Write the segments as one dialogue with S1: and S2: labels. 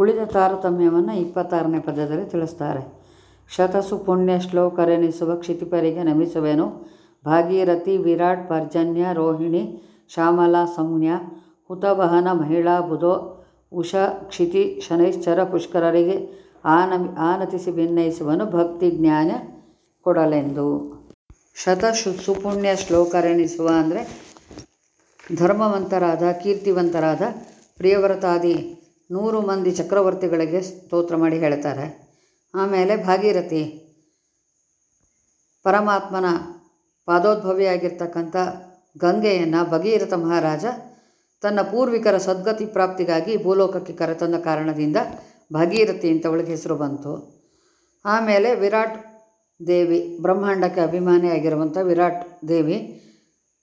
S1: ಉಳಿದ ತಾರತಮ್ಯವನ್ನು ಇಪ್ಪತ್ತಾರನೇ ಪದ್ಯದಲ್ಲಿ ತಿಳಿಸ್ತಾರೆ. ಶತಸು ಪುಣ್ಯ ಶ್ಲೋಕರೆನಿಸುವ ಕ್ಷಿತಿಪರಿಗೆ ನಮಿಸುವೆನು. ಭಾಗೀರಥಿ, ವಿರಾಟ್ ಪರ್ಜನ್ಯ ರೋಹಿಣಿ, ಶ್ಯಾಮಲಾ ಸಂಜ್ಞಾ ಹುತವಹನ, ಮಹಿಳಾ, ಬುಧೋ, ಉಷಾ, ಕ್ಷಿತಿ, ಶನೈಶ್ಚರ, ಪುಷ್ಕರರಿಗೆ ಆನಮಿ, ಆನತಿಸಿ ಭಿನ್ನಯಿಸುವನು ಭಕ್ತಿ ಜ್ಞಾನ ಕೊಡಲೆಂದು. ಶತ ಸುಪುಣ್ಯ ಶ್ಲೋಕರೆನಿಸುವ ಅಂದರೆ ಧರ್ಮವಂತರಾದ, ಕೀರ್ತಿವಂತರಾದ, ಪ್ರಿಯವ್ರತಾದಿ ನೂರು ಮಂದಿ ಚಕ್ರವರ್ತಿಗಳಿಗೆ ಸ್ತೋತ್ರ ಮಾಡಿ ಹೇಳ್ತಾರೆ. ಆಮೇಲೆ ಭಾಗೀರಥಿ, ಪರಮಾತ್ಮನ ಪಾದೋದ್ಭವಿಯಾಗಿರ್ತಕ್ಕಂಥ ಗಂಗೆಯನ್ನು ಭಗೀರಥ ಮಹಾರಾಜ ತನ್ನ ಪೂರ್ವಿಕರ ಸದ್ಗತಿ ಪ್ರಾಪ್ತಿಗಾಗಿ ಭೂಲೋಕಕ್ಕೆ ಕರೆತಂದ ಕಾರಣದಿಂದ ಭಾಗೀರಥಿ ಅಂತ ಅವಳಿಗೆ ಹೆಸರು ಬಂತು. ಆಮೇಲೆ ವಿರಾಟ್ ದೇವಿ ಬ್ರಹ್ಮಾಂಡಕ್ಕೆ ಅಭಿಮಾನಿಯಾಗಿರುವಂಥ ವಿರಾಟ್ ದೇವಿ,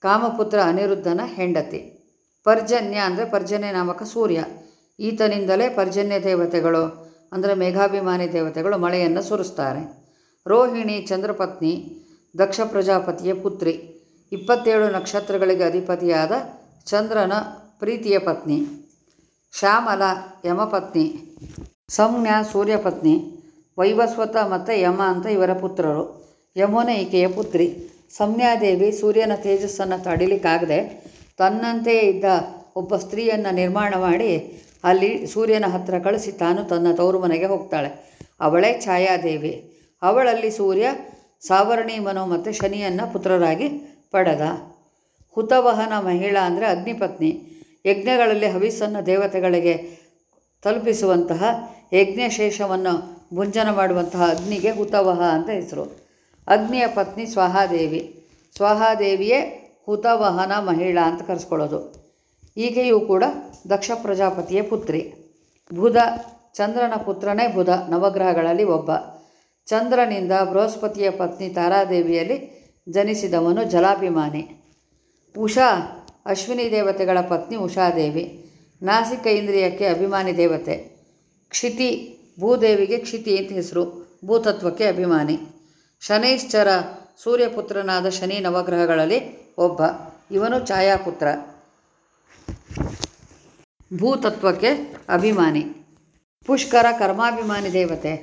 S1: ಕಾಮಪುತ್ರ ಅನಿರುದ್ಧನ ಹೆಂಡತಿ. ಪರ್ಜನ್ಯ ಅಂದರೆ ಪರ್ಜನ್ಯ ನಾಮಕ ಸೂರ್ಯ. ಈತನಿಂದಲೇ ಪರ್ಜನ್ಯ ದೇವತೆಗಳು, ಅಂದರೆ ಮೇಘಾಭಿಮಾನಿ ದೇವತೆಗಳು ಮಳೆಯನ್ನು ಸುರಿಸ್ತಾರೆ. ರೋಹಿಣಿ ಚಂದ್ರಪತ್ನಿ, ದಕ್ಷ ಪ್ರಜಾಪತಿಯ ಪುತ್ರಿ, ಇಪ್ಪತ್ತೇಳು ನಕ್ಷತ್ರಗಳಿಗೆ ಅಧಿಪತಿಯಾದ ಚಂದ್ರನ ಪ್ರೀತಿಯ ಪತ್ನಿ, ಶ್ಯಾಮಲ ಯಮಪತ್ನಿ ಸಂಜ್ಞಾ ಸೂರ್ಯಪತ್ನಿ, ವೈವಸ್ವತ ಮತ್ತು ಯಮ ಅಂತ ಇವರ ಪುತ್ರರು. ಯಮುನೆ ಈಕೆಯ ಪುತ್ರಿ. ಸಂಜ್ಞಾದೇವಿ ಸೂರ್ಯನ ತೇಜಸ್ಸನ್ನು ತಡಿಲಿಕ್ಕಾಗದೆ ತನ್ನಂತೆಯೇ ಇದ್ದ ಒಬ್ಬ ಸ್ತ್ರೀಯನ್ನು ನಿರ್ಮಾಣ ಮಾಡಿ ಅಲ್ಲಿ ಸೂರ್ಯನ ಹತ್ತಿರ ಕಳಿಸಿ ತಾನು ತನ್ನ ತವರು ಮನೆಗೆ ಹೋಗ್ತಾಳೆ. ಅವಳೇ ಛಾಯಾದೇವಿ. ಅವಳಲ್ಲಿ ಸೂರ್ಯ, ಸಾವರ್ಣಿ ಮನೋ ಮತ್ತು ಶನಿಯನ್ನು ಪುತ್ರರಾಗಿ ಪಡೆದ. ಹುತವಹನ ಮಹಿಳಾ ಅಂದರೆ ಅಗ್ನಿಪತ್ನಿ. ಯಜ್ಞಗಳಲ್ಲಿ ಹವಿಸ್ಸನ್ನು ದೇವತೆಗಳಿಗೆ ತಲುಪಿಸುವಂತಹ ಯಜ್ಞಶೇಷವನ್ನು ಭುಂಜನ ಮಾಡುವಂತಹ ಅಗ್ನಿಗೆ ಹುತವಹ ಅಂತ ಹೆಸರು. ಅಗ್ನಿಯ ಪತ್ನಿ ಸ್ವಹಾದೇವಿ. ಸ್ವಹಾದೇವಿಯೇ ಹುತವಹನ ಮಹಿಳಾ ಅಂತ ಕರೆಸ್ಕೊಳ್ಳೋದು. ಈಕೆಯೂ ಕೂಡ ದಕ್ಷ ಪ್ರಜಾಪತಿಯ ಪುತ್ರಿ. ಬುಧ ಚಂದ್ರನ ಪುತ್ರನೇ ಬುಧ, ನವಗ್ರಹಗಳಲ್ಲಿ ಒಬ್ಬ. ಚಂದ್ರನಿಂದ ಬೃಹಸ್ಪತಿಯ ಪತ್ನಿ ತಾರಾದೇವಿಯಲ್ಲಿ ಜನಿಸಿದವನು ಜಲಾಭಿಮಾನಿ. ಉಷಾ, ಅಶ್ವಿನಿ ದೇವತೆಗಳ ಪತ್ನಿ ಉಷಾದೇವಿ. ನಾಸಿಕ ಇಂದ್ರಿಯಕ್ಕೆ ಅಭಿಮಾನಿ ದೇವತೆ. ಕ್ಷಿತಿ, ಭೂದೇವಿಗೆ ಕ್ಷಿತಿ ಅಂತ ಹೆಸರು, ಭೂತತ್ವಕ್ಕೆ ಅಭಿಮಾನಿ. ಶನೈಶ್ಚರ ಸೂರ್ಯಪುತ್ರನಾದ ಶನಿ ನವಗ್ರಹಗಳಲ್ಲಿ ಒಬ್ಬ. ಇವನು ಛಾಯಾಪುತ್ರ. ಭೂತತ್ವಕ್ಕೆ ಅಭಿಮಾನಿ. ಪುಷ್ಕರ ಕರ್ಮಾಭಿಮಾನಿ ದೇವತೆ.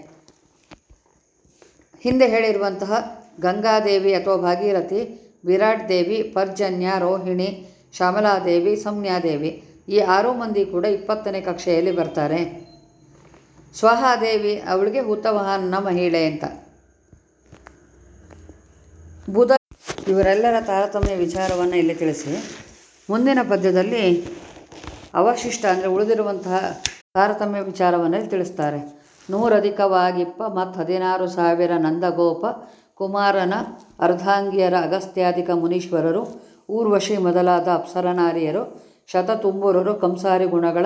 S1: ಹಿಂದೆ ಹೇಳಿರುವಂತಹ ಗಂಗಾದೇವಿ ಅಥವಾ ಭಾಗೀರಥಿ, ವಿರಾಟ್ ದೇವಿ, ಪರ್ಜನ್ಯ, ರೋಹಿಣಿ, ಶ್ಯಾಮಲಾದೇವಿ, ಸೌಮ್ಯಾದೇವಿ ಈ ಆರು ಮಂದಿ ಕೂಡ ಇಪ್ಪತ್ತನೇ ಕಕ್ಷೆಯಲ್ಲಿ ಬರ್ತಾರೆ. ಸ್ವಹಾದೇವಿ ಅವಳಿಗೆ ಹುತವಹನ ಮಹಿಳೆ ಅಂತ. ಬುಧ ಇವರೆಲ್ಲರ ತಾರತಮ್ಯ ವಿಚಾರವನ್ನು ಇಲ್ಲಿ ತಿಳಿಸಿ. ಮುಂದಿನ ಪದ್ಯದಲ್ಲಿ ಅವಶಿಷ್ಟ ಅಂದರೆ ಉಳಿದಿರುವಂತಹ ತಾರತಮ್ಯ ವಿಚಾರವನ್ನು ತಿಳಿಸ್ತಾರೆ. ನೂರಧಿಕವಾಗಿಪ್ಪ ಮತ್ತು ಹದಿನಾರು ಸಾವಿರ ನಂದಗೋಪ, ಕುಮಾರನ ಅರ್ಧಾಂಗಿಯರ ಅಗಸ್ತ್ಯಾಧಿಕ ಮುನೀಶ್ವರರು, ಊರ್ವಶಿ ಮೊದಲಾದ ಅಪ್ಸರನಾರಿಯರು, ಶತತುಂಬುರರು ಕಂಸಾರಿ ಗುಣಗಳ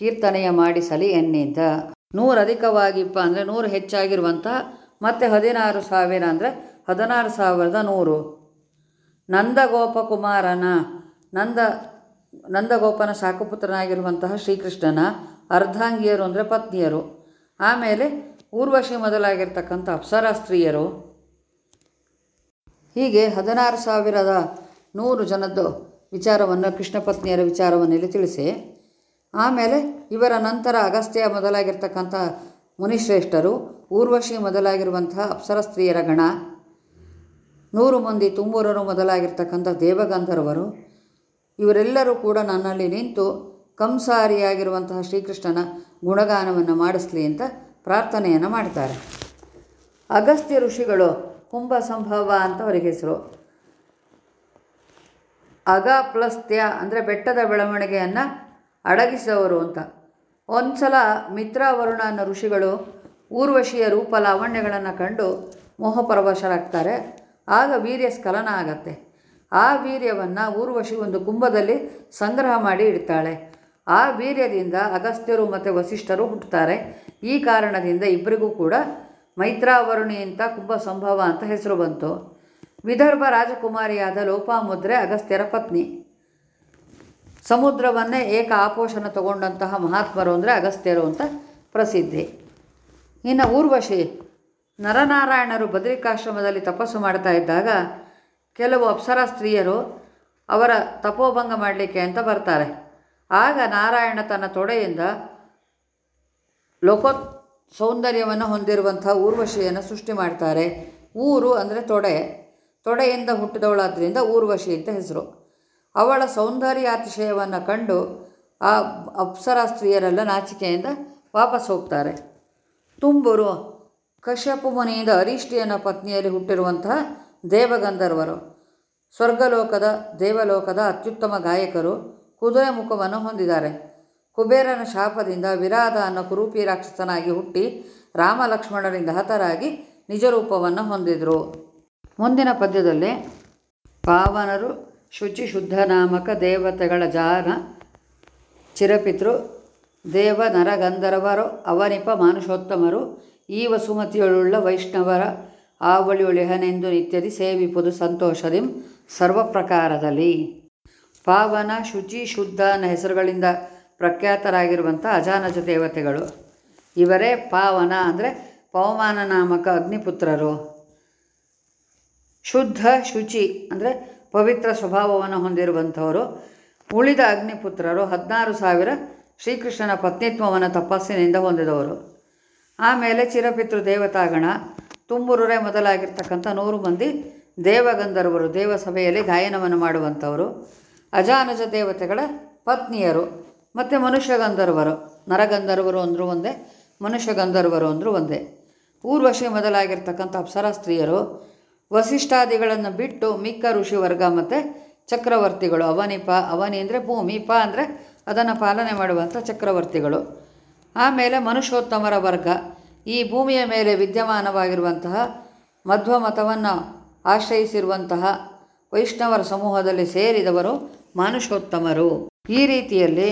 S1: ಕೀರ್ತನೆಯ ಮಾಡಿಸಲಿ ಎನ್ನಿದ್ದ. ನೂರಧಿಕವಾಗಿಪ್ಪ ಅಂದರೆ ನೂರು ಹೆಚ್ಚಾಗಿರುವಂತಹ ಮತ್ತು ಹದಿನಾರು ಸಾವಿರ ಅಂದರೆ ಹದಿನಾರು ಸಾವಿರದ ನೂರು. ನಂದಗೋಪ ಕುಮಾರನ ನಂದ ನಂದಗೋಪನ ಸಾಕುಪುತ್ರನಾಗಿರುವಂತಹ ಶ್ರೀಕೃಷ್ಣನ ಅರ್ಧಾಂಗಿಯರು ಅಂದರೆ ಪತ್ನಿಯರು. ಆಮೇಲೆ ಊರ್ವಶಿ ಮೊದಲಾಗಿರ್ತಕ್ಕಂಥ ಅಪ್ಸರಾ ಸ್ತ್ರೀಯರು ಹೀಗೆ ಹದಿನಾರು ಸಾವಿರದ ನೂರು ಜನದ್ದು ವಿಚಾರವನ್ನು ಕೃಷ್ಣ ಪತ್ನಿಯರ ವಿಚಾರವನ್ನು ಇಲ್ಲಿ ತಿಳಿಸಿ. ಆಮೇಲೆ ಇವರ ನಂತರ ಅಗಸ್ತ್ಯ ಮೊದಲಾಗಿರ್ತಕ್ಕಂಥ ಮುನಿಶ್ರೇಷ್ಠರು, ಊರ್ವಶಿ ಮೊದಲಾಗಿರುವಂತಹ ಅಪ್ಸರ ಸ್ತ್ರೀಯರ ಗಣ, ನೂರು ಮಂದಿ ತುಂಬೂರರು ಮೊದಲಾಗಿರ್ತಕ್ಕಂಥ ದೇವಗಂಧರ್ವರು ಇವರೆಲ್ಲರೂ ಕೂಡ ನನ್ನಲ್ಲಿ ನಿಂತು ಕಂಸಾರಿಯಾಗಿರುವಂತಹ ಶ್ರೀಕೃಷ್ಣನ ಗುಣಗಾನವನ್ನು ಮಾಡಿಸ್ಲಿ ಅಂತ ಪ್ರಾರ್ಥನೆಯನ್ನು ಮಾಡ್ತಾರೆ ಅಗಸ್ತ್ಯ ಋಷಿಗಳು ಕುಂಭ ಸಂಭವ ಅಂತ ಅವರಿಗೆ ಹೆಸರು. ಅಗ ತ್ಯ ಅಂದರೆ ಬೆಟ್ಟದ ಬೆಳವಣಿಗೆಯನ್ನು ಅಡಗಿಸಿದವರು ಅಂತ. ಒಂದು ಸಲ ಮಿತ್ರಾವರುಣ ಅನ್ನೋ ಋಷಿಗಳು ಊರ್ವಶಿಯ ರೂಪ ಲಾವಣ್ಯಗಳನ್ನು ಕಂಡು ಮೋಹಪರವಶರಾಗ್ತಾರೆ ಆಗ ವೀರ್ಯ ಸ್ಖಲನ ಆಗತ್ತೆ. ಆ ವೀರ್ಯವನ್ನು ಊರ್ವಶಿ ಒಂದು ಕುಂಭದಲ್ಲಿ ಸಂಗ್ರಹ ಮಾಡಿ ಇಡ್ತಾಳೆ. ಆ ವೀರ್ಯದಿಂದ ಅಗಸ್ತ್ಯರು ಮತ್ತು ವಸಿಷ್ಠರು ಹುಟ್ಟುತ್ತಾರೆ. ಈ ಕಾರಣದಿಂದ ಇಬ್ಬರಿಗೂ ಕೂಡ ಮೈತ್ರಾವರುಣಿ ಅಂತ ಕುಂಭ ಸಂಭವ ಅಂತ ಹೆಸರು ಬಂತು. ವಿದರ್ಭ ರಾಜಕುಮಾರಿಯಾದ ಲೋಪಾಮುದ್ರೆ ಅಗಸ್ತ್ಯರ ಪತ್ನಿ. ಸಮುದ್ರವನ್ನೇ ಏಕ ಆಪೋಷಣ ತಗೊಂಡಂತಹ ಮಹಾತ್ಮರು ಅಂದರೆ ಅಗಸ್ತ್ಯರು ಅಂತ ಪ್ರಸಿದ್ಧಿ. ಇನ್ನು ಊರ್ವಶಿ, ನರನಾರಾಯಣರು ಬದ್ರಿಕಾಶ್ರಮದಲ್ಲಿ ತಪಸ್ಸು ಮಾಡ್ತಾ ಇದ್ದಾಗ ಕೆಲವು ಅಪ್ಸರ ಸ್ತ್ರೀಯರು ಅವರ ತಪೋಭಂಗ ಮಾಡಲಿಕ್ಕೆ ಅಂತ ಬರ್ತಾರೆ. ಆಗ ನಾರಾಯಣ ತನ್ನ ತೊಡೆಯಿಂದ ಲೋಕೋ ಸೌಂದರ್ಯವನ್ನು ಹೊಂದಿರುವಂಥ ಊರ್ವಶಿಯನ್ನು ಸೃಷ್ಟಿ ಮಾಡ್ತಾರೆ. ಊರು ಅಂದರೆ ತೊಡೆ. ತೊಡೆಯಿಂದ ಹುಟ್ಟಿದವಳಾದ್ರಿಂದ ಊರ್ವಶಿ ಅಂತ ಹೆಸರು. ಅವಳ ಸೌಂದರ್ಯ ಅತಿಶಯವನ್ನು ಕಂಡು ಆ ಅಪ್ಸರಾ ಸ್ತ್ರೀಯರೆಲ್ಲ ನಾಚಿಕೆಯಿಂದ ವಾಪಸ್ ಹೋಗ್ತಾರೆ. ತುಂಬರು ಕಶ್ಯಪ ಮುನಿಯಿಂದ ಅರಿಷ್ಟಿಯನ ಪತ್ನಿಯಲ್ಲಿ ಹುಟ್ಟಿರುವಂತಹ ದೇವಗಂಧರ್ವರು. ಸ್ವರ್ಗಲೋಕದ ದೇವಲೋಕದ ಅತ್ಯುತ್ತಮ ಗಾಯಕರು ಕುದುರೆ ಮುಖವನ್ನು ಹೊಂದಿದ್ದಾರೆ. ಕುಬೇರನ ಶಾಪದಿಂದ ವಿರಾಧ ಅನ್ನೋ ಕುರೂಪಿ ರಾಕ್ಷಸನಾಗಿ ಹುಟ್ಟಿ ರಾಮ ಲಕ್ಷ್ಮಣರಿಂದ ಹತರಾಗಿ ನಿಜರೂಪವನ್ನು ಹೊಂದಿದರು. ಮುಂದಿನ ಪದ್ಯದಲ್ಲಿ, ಪಾವನರು ಶುಚಿ ಶುದ್ಧ ನಾಮಕ ದೇವತೆಗಳ ಜಾನ ಚಿರಪಿತೃ ದೇವ ನರಗಂಧರ್ವರು ಅವನಿಪ ಮಾನುಷೋತ್ತಮರು, ಈ ವಸುಮತಿಯಳುಳ್ಳ ವೈಷ್ಣವರ ಆವಳಿಯೊಳಿಹನೆಂದು ನಿತ್ಯದಿ ಸೇವಿಪುದು ಸಂತೋಷದಿಂ ಸರ್ವ ಪ್ರಕಾರದಲ್ಲಿ ಪಾವನ, ಶುಚಿ, ಶುದ್ಧ ಅನ್ನೋ ಹೆಸರುಗಳಿಂದ ಪ್ರಖ್ಯಾತರಾಗಿರುವಂಥ ಅಜಾನಜ ದೇವತೆಗಳು. ಇವರೇ ಪಾವನ ಅಂದರೆ ಪವಮಾನ ನಾಮಕ ಅಗ್ನಿಪುತ್ರರು. ಶುದ್ಧ, ಶುಚಿ ಅಂದರೆ ಪವಿತ್ರ ಸ್ವಭಾವವನ್ನು ಹೊಂದಿರುವಂಥವರು. ಉಳಿದ ಅಗ್ನಿಪುತ್ರರು ಹದಿನಾರು ಸಾವಿರ ಶ್ರೀಕೃಷ್ಣನ ಪತ್ನಿತ್ವವನ್ನು ತಪಸ್ಸಿನಿಂದ ಹೊಂದಿದವರು. ಆಮೇಲೆ ಚಿರಪಿತೃ ದೇವತಾಗಣ ತುಂಬುರುರೆ ಮೊದಲಾಗಿರ್ತಕ್ಕಂಥ ನೂರು ಮಂದಿ ದೇವಗಂಧರ್ವರು ದೇವಸಭೆಯಲ್ಲಿ ಗಾಯನವನ್ನು ಮಾಡುವಂಥವರು, ಅಜಾನಜ ದೇವತೆಗಳ ಪತ್ನಿಯರು, ಮತ್ತು ಮನುಷ್ಯಗಂಧರ್ವರು, ನರಗಂಧರ್ವರು ಅಂದರೂ ಒಂದೇ ಮನುಷ್ಯ ಗಂಧರ್ವರು ಅಂದರೂ ಒಂದೇ. ಊರ್ವಶಿ ಮೊದಲಾಗಿರ್ತಕ್ಕಂಥ ಅಪ್ಸರ ಸ್ತ್ರೀಯರು, ವಸಿಷ್ಠಾದಿಗಳನ್ನು ಬಿಟ್ಟು ಮಿಕ್ಕ ಋಷಿ ವರ್ಗ ಮತ್ತು ಚಕ್ರವರ್ತಿಗಳು, ಅವನಿಪ, ಅವನಿ ಅಂದರೆ ಭೂಮಿ, ಪ ಅಂದರೆ ಅದನ್ನು ಪಾಲನೆ ಮಾಡುವಂಥ ಚಕ್ರವರ್ತಿಗಳು. ಆಮೇಲೆ ಮನುಷ್ಯೋತ್ತಮರ ವರ್ಗ ಈ ಭೂಮಿಯ ಮೇಲೆ ವಿದ್ಯಮಾನವಾಗಿರುವಂತಹ ಮಧ್ವ ಮತವನ್ನು ಆಶ್ರಯಿಸಿರುವಂತಹ ವೈಷ್ಣವರ ಸಮೂಹದಲ್ಲಿ ಸೇರಿದವರು ಮಾನುಷೋತ್ತಮರು ಈ ರೀತಿಯಲ್ಲಿ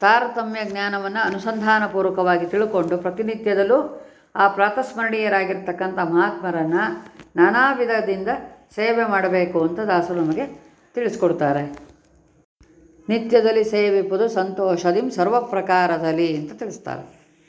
S1: ತಾರತಮ್ಯ ಜ್ಞಾನವನ್ನು ಅನುಸಂಧಾನಪೂರ್ವಕವಾಗಿ ತಿಳ್ಕೊಂಡು ಪ್ರತಿನಿತ್ಯದಲ್ಲೂ ಆ ಪ್ರಾತಸ್ಮರಣೀಯರಾಗಿರ್ತಕ್ಕಂಥ ಮಹಾತ್ಮರನ್ನು ನಾನಾ ವಿಧದಿಂದ ಸೇವೆ ಮಾಡಬೇಕು ಅಂತ ದಾಸರು ನಮಗೆ ತಿಳಿಸ್ಕೊಡ್ತಾರೆ. ನಿತ್ಯದಲ್ಲಿ ಸೇವಿಪುದು ಸಂತೋಷದಿಂ ಸರ್ವ ಪ್ರಕಾರದಲ್ಲಿ ಅಂತ ತಿಳಿಸ್ತಾರೆ.